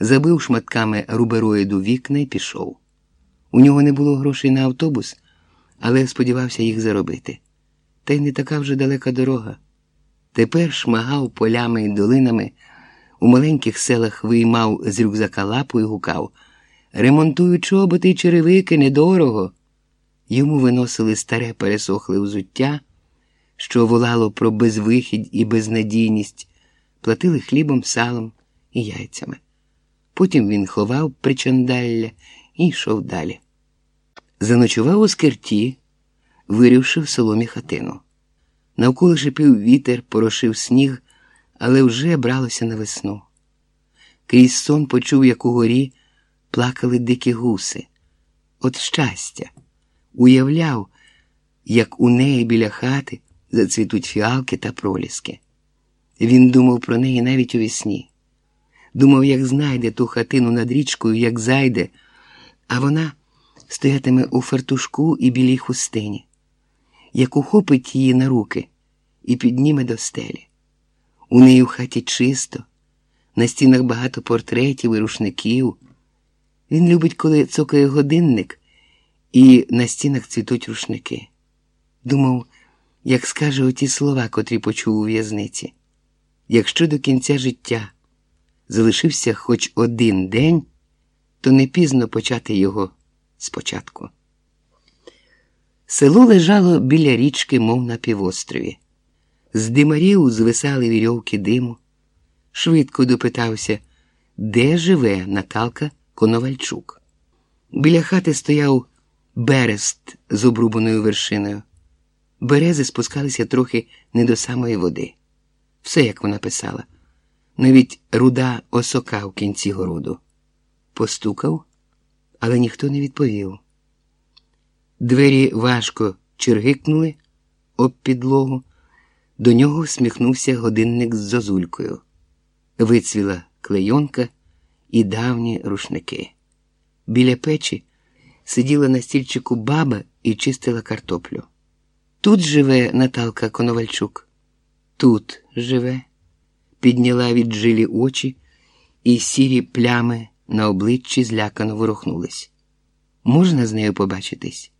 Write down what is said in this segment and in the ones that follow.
забив шматками рубероїду вікна і пішов. У нього не було грошей на автобус, але сподівався їх заробити. Та й не така вже далека дорога. Тепер шмагав полями і долинами, у маленьких селах виймав з рюкзака лапу і гукав Ремонтую чоботи й черевики недорого. Йому виносили старе пересохле взуття, що волало про безвихідь і безнадійність, платили хлібом, салом і яйцями. Потім він ховав причандалля і йшов далі. Заночував у скирті, вирівши в соломі хатину. Навколо шипів вітер, порошив сніг, але вже бралося на весну. Крізь сон почув, як у горі плакали дикі гуси. От щастя, уявляв, як у неї біля хати зацвітуть фіалки та проліски. Він думав про неї навіть у вісні. Думав, як знайде ту хатину над річкою, як зайде, а вона стоятиме у фартушку і білій хустині, як ухопить її на руки і підніме до стелі. У неї в хаті чисто, на стінах багато портретів і рушників. Він любить, коли цокає годинник, і на стінах цвітуть рушники. Думав, як скаже оті слова, котрі почув у в'язниці. Якщо до кінця життя залишився хоч один день, то не пізно почати його спочатку. Село лежало біля річки, мов на півострові. З димарів звисали вірьовки диму. Швидко допитався, де живе Наталка Коновальчук. Біля хати стояв берест з обрубаною вершиною. Берези спускалися трохи не до самої води. Все, як вона писала, навіть руда осока в кінці городу. Постукав, але ніхто не відповів. Двері важко чергикнули об підлогу. До нього всміхнувся годинник з зозулькою. Вицвіла клейонка і давні рушники. Біля печі сиділа на стільчику баба і чистила картоплю. Тут живе Наталка Коновальчук. Тут живе, підняла від жилі очі, і сірі плями на обличчі злякано ворухнулись. Можна з нею побачитись?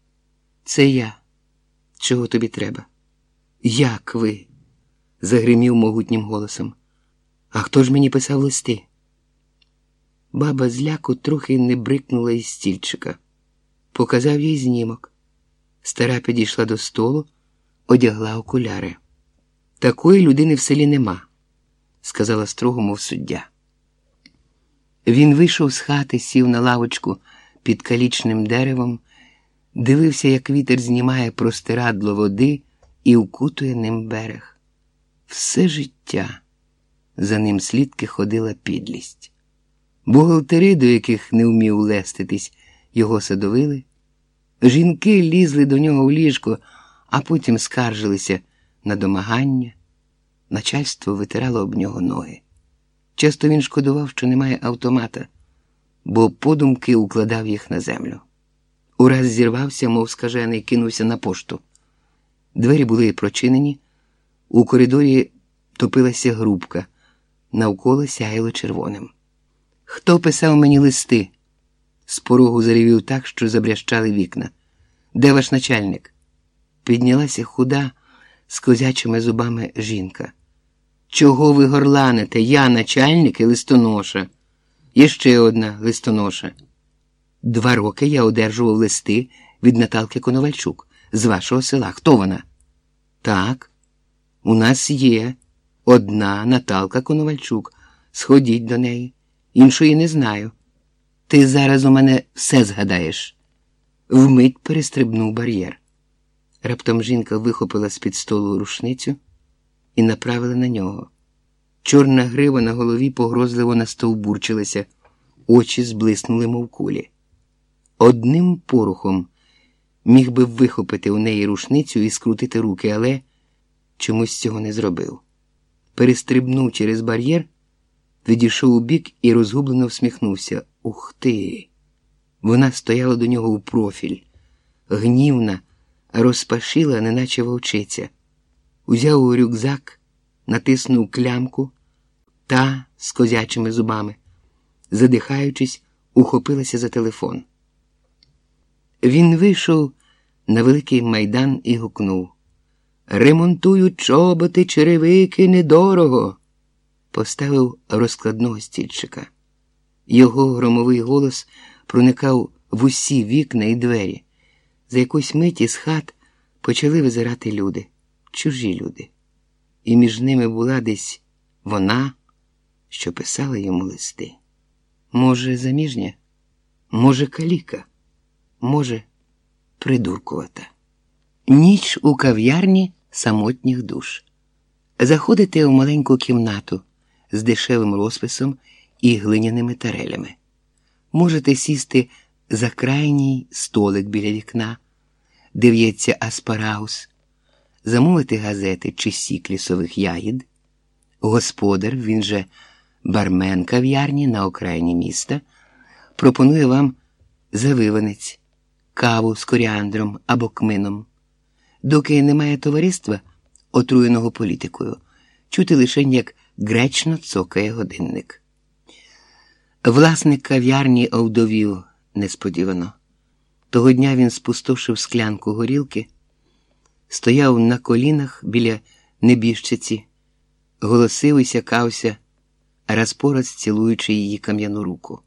Це я. Чого тобі треба? Як ви? загримів могутнім голосом. А хто ж мені писав листи? Баба зляку трохи не брикнула із стільчика, показав їй знімок. Стара підійшла до столу, одягла окуляри. Такої людини в селі нема, сказала строго, мов суддя. Він вийшов з хати, сів на лавочку під калічним деревом, дивився, як вітер знімає простирадло води і вкутує ним берег. Все життя за ним слідки ходила підлість. Бухгалтери, до яких не вмів леститись, його садовили. Жінки лізли до нього в ліжко, а потім скаржилися на домагання. Начальство витирало об нього ноги. Часто він шкодував, що немає автомата, бо подумки укладав їх на землю. Ураз зірвався, мов скажений, кинувся на пошту. Двері були прочинені, у коридорі топилася грубка, навколо сяяло червоним. Хто писав мені листи? З порогу заревів так, що забрящали вікна. Де ваш начальник? Піднялася худа з козячими зубами жінка. Чого ви горланите? Я начальник і листоноша. Є ще одна листоноша. Два роки я одержував листи від Наталки Коновальчук з вашого села. Хто вона? Так, у нас є одна Наталка Коновальчук. Сходіть до неї. Іншої не знаю. Ти зараз у мене все згадаєш. Вмить перестрибнув бар'єр. Раптом жінка вихопила з-під столу рушницю і направила на нього. Чорна грива на голові погрозливо настовбурчилася, очі зблиснули, мов кулі. Одним порухом міг би вихопити у неї рушницю і скрутити руки, але чомусь цього не зробив. Перестрибнув через бар'єр, відійшов у бік і розгублено всміхнувся. Ух ти! Вона стояла до нього у профіль, гнівна, розпашила, неначе вовчиця. Узяв у рюкзак, натиснув клямку та з козячими зубами, задихаючись, ухопилася за телефон. Він вийшов на великий майдан і гукнув Ремонтують чоботи, черевики недорого. Поставив розкладного стільчика. Його громовий голос проникав в усі вікна і двері. За якусь миті з хат почали визирати люди, чужі люди. І між ними була десь вона, що писала йому листи. Може, заміжня, може, каліка, може, придуркувата. Ніч у кав'ярні самотніх душ. Заходите в маленьку кімнату з дешевим розписом і глиняними тарелями. Можете сісти за крайній столик біля вікна, де в'ється аспарагус, замовити газети чи сік лісових ягід. Господар, він же бармен кав'ярні на окраїні міста, пропонує вам завиванець, каву з коріандром або кмином. Доки немає товариства, отруєного політикою, чути лише як гречно цокає годинник. Власник кав'ярні овдовів несподівано. Того дня він спустошив склянку горілки, стояв на колінах біля небіжчиці, голосив і сякався, раз по раз цілуючи її кам'яну руку.